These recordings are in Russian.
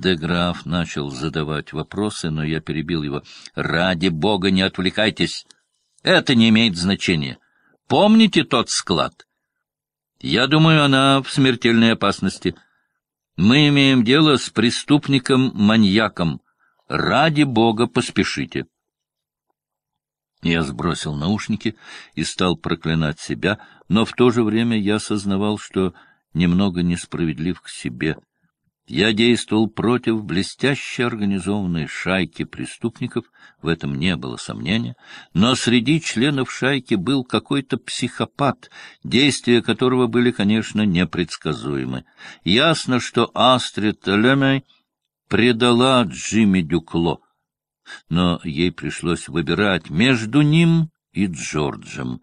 Деграф начал задавать вопросы, но я перебил его. «Ради бога, не отвлекайтесь! Это не имеет значения. Помните тот склад? Я думаю, она в смертельной опасности. Мы имеем дело с преступником-маньяком. Ради бога, поспешите!» Я сбросил наушники и стал проклинать себя, но в то же время я осознавал, что немного несправедлив к себе — я действовал против блестяще организованной шайки преступников, в этом не было сомнения, но среди членов шайки был какой-то психопат, действия которого были, конечно, непредсказуемы. Ясно, что Астрид Лемей предала Джимми Дюкло, но ей пришлось выбирать между ним и Джорджем.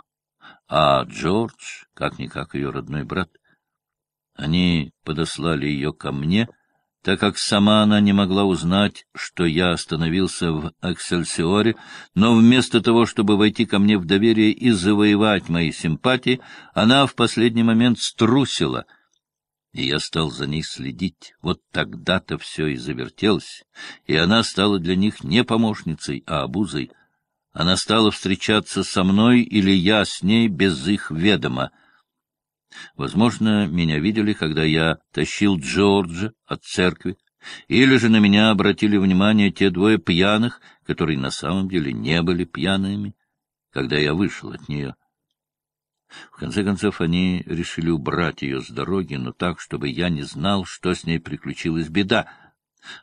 А Джордж, как-никак ее родной брат, они подослали ее ко мне, так как сама она не могла узнать, что я остановился в Эксельсиоре, но вместо того, чтобы войти ко мне в доверие и завоевать мои симпатии, она в последний момент струсила, и я стал за ней следить. Вот тогда-то все и завертелось, и она стала для них не помощницей, а обузой. Она стала встречаться со мной или я с ней без их ведома — Возможно, меня видели, когда я тащил Джорджа от церкви, или же на меня обратили внимание те двое пьяных, которые на самом деле не были пьяными, когда я вышел от нее. В конце концов, они решили убрать ее с дороги, но так, чтобы я не знал, что с ней приключилась беда —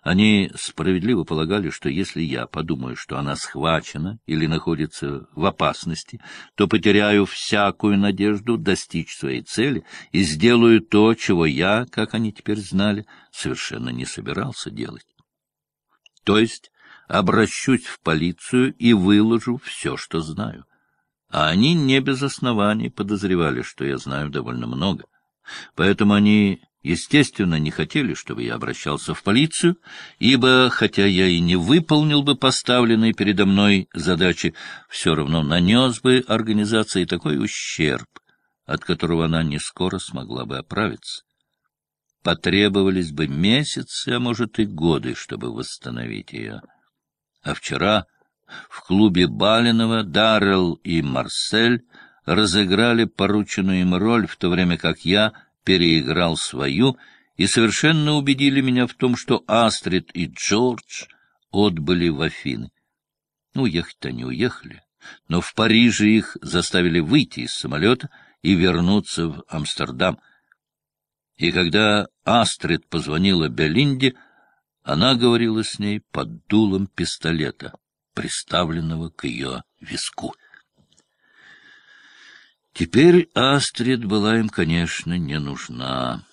они справедливо полагали, что если я подумаю, что она схвачена или находится в опасности, то потеряю всякую надежду достичь своей цели и сделаю то, чего я, как они теперь знали, совершенно не собирался делать. То есть обращусь в полицию и выложу все, что знаю. А они не без оснований подозревали, что я знаю довольно много. Поэтому они естественно, не хотели, чтобы я обращался в полицию, ибо, хотя я и не выполнил бы поставленные передо мной задачи, все равно нанес бы организации такой ущерб, от которого она не скоро смогла бы оправиться. Потребовались бы месяцы, а может и годы, чтобы восстановить ее. А вчера в клубе Балинова Даррелл и Марсель разыграли порученную им роль, в то время как я — переиграл свою и совершенно убедили меня в том, что Астрид и Джордж отбыли в Афины. Ну, уехать-то они уехали, но в Париже их заставили выйти из самолета и вернуться в Амстердам. И когда Астрид позвонила Белинде, она говорила с ней под дулом пистолета, приставленного к ее виску. Теперь Астрид была им, конечно, не нужна.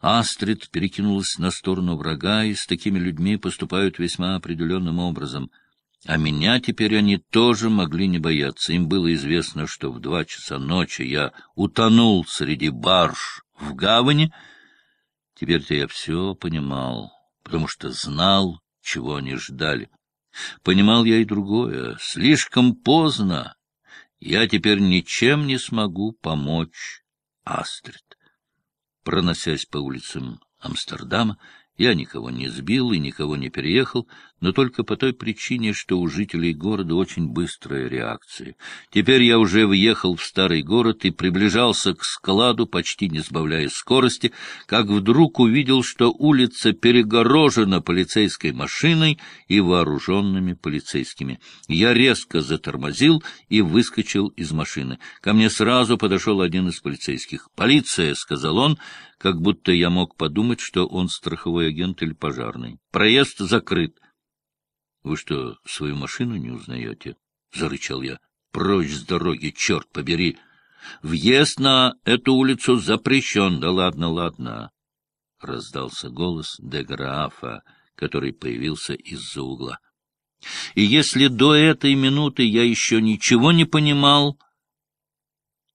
Астрид перекинулась на сторону врага, и с такими людьми поступают весьма определенным образом. А меня теперь они тоже могли не бояться. Им было известно, что в два часа ночи я утонул среди барж в гавани. Теперь-то я все понимал, потому что знал, чего они ждали. Понимал я и другое. Слишком поздно я теперь ничем не смогу помочь Астрид. Проносясь по улицам Амстердама, я никого не сбил и никого не переехал, но только по той причине, что у жителей города очень быстрая реакция. Теперь я уже въехал в старый город и приближался к складу, почти не сбавляя скорости, как вдруг увидел, что улица перегорожена полицейской машиной и вооруженными полицейскими. Я резко затормозил и выскочил из машины. Ко мне сразу подошел один из полицейских. «Полиция!» — сказал он, как будто я мог подумать, что он страховой агент или пожарный. Проезд закрыт. — Вы что, свою машину не узнаете? — зарычал я. — Прочь с дороги, черт побери! Въезд на эту улицу запрещен. Да ладно, ладно! — раздался голос Деграфа, который появился из-за угла. И если до этой минуты я еще ничего не понимал,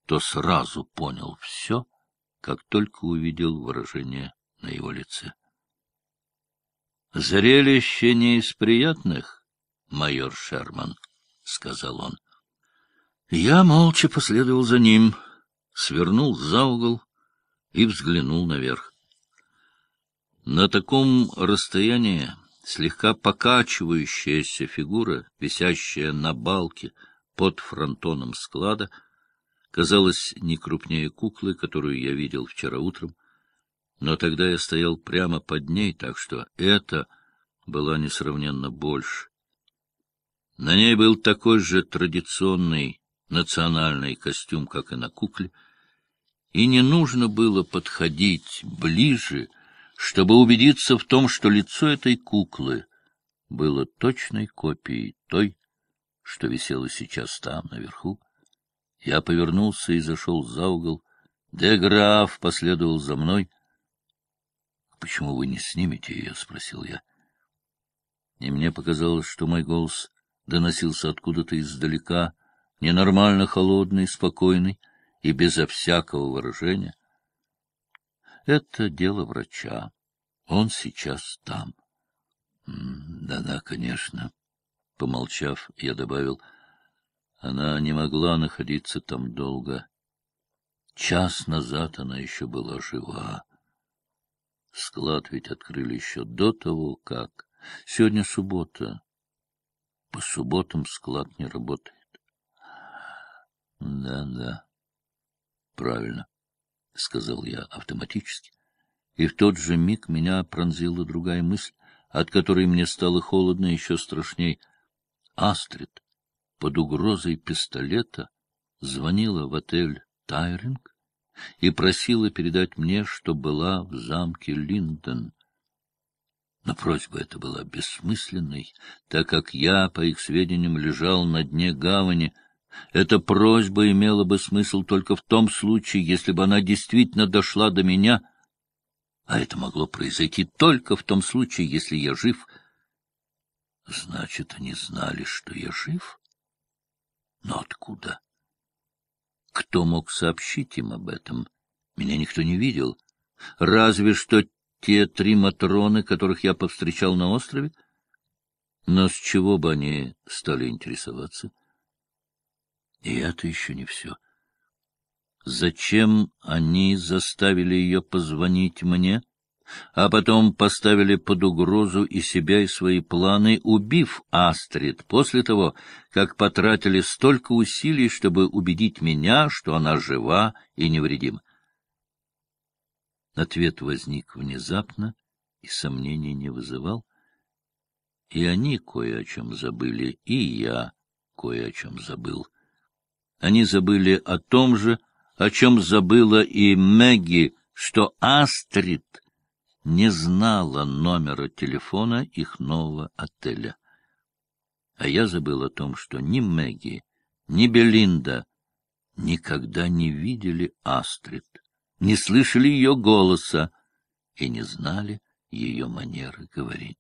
то сразу понял все — как только увидел выражение на его лице. — Зрелище не из приятных, майор Шерман, — сказал он. Я молча последовал за ним, свернул за угол и взглянул наверх. На таком расстоянии слегка покачивающаяся фигура, висящая на балке под фронтоном склада, казалась не крупнее куклы, которую я видел вчера утром, но тогда я стоял прямо под ней, так что это была несравненно больше. На ней был такой же традиционный национальный костюм, как и на кукле, и не нужно было подходить ближе, чтобы убедиться в том, что лицо этой куклы было точной копией той, что висела сейчас там, наверху. Я повернулся и зашел за угол. Деграф последовал за мной. — Почему вы не снимете ее? — спросил я. И мне показалось, что мой голос доносился откуда-то издалека, ненормально холодный, спокойный и безо всякого выражения. Это дело врача. Он сейчас там. Да-да, конечно. Помолчав, я добавил, она не могла находиться там долго. Час назад она еще была жива. Склад ведь открыли еще до того, как... Сегодня суббота. По субботам склад не работает. Да, да. Правильно, сказал я автоматически. И в тот же миг меня пронзила другая мысль, от которой мне стало холодно еще страшней. Астрид под угрозой пистолета звонила в отель «Тайринг» и просила передать мне, что была в замке Линдон. Но просьба эта была бессмысленной, так как я, по их сведениям, лежал на дне гавани. Эта просьба имела бы смысл только в том случае, если бы она действительно дошла до меня, а это могло произойти только в том случае, если я жив. Значит, они знали, что я жив? Но откуда? Кто мог сообщить им об этом? Меня никто не видел. Разве что те три Матроны, которых я повстречал на острове? Но с чего бы они стали интересоваться? И это еще не все. Зачем они заставили ее позвонить мне, а потом поставили под угрозу и себя, и свои планы, убив Астрид после того, как потратили столько усилий, чтобы убедить меня, что она жива и невредима? Ответ возник внезапно и сомнений не вызывал. И они кое о чем забыли, и я кое о чем забыл. Они забыли о том же, о чем забыла и Мэгги, что Астрид не знала номера телефона их нового отеля. А я забыл о том, что ни Мэгги, ни Белинда никогда не видели Астрид не слышали ее голоса и не знали ее манеры говорить.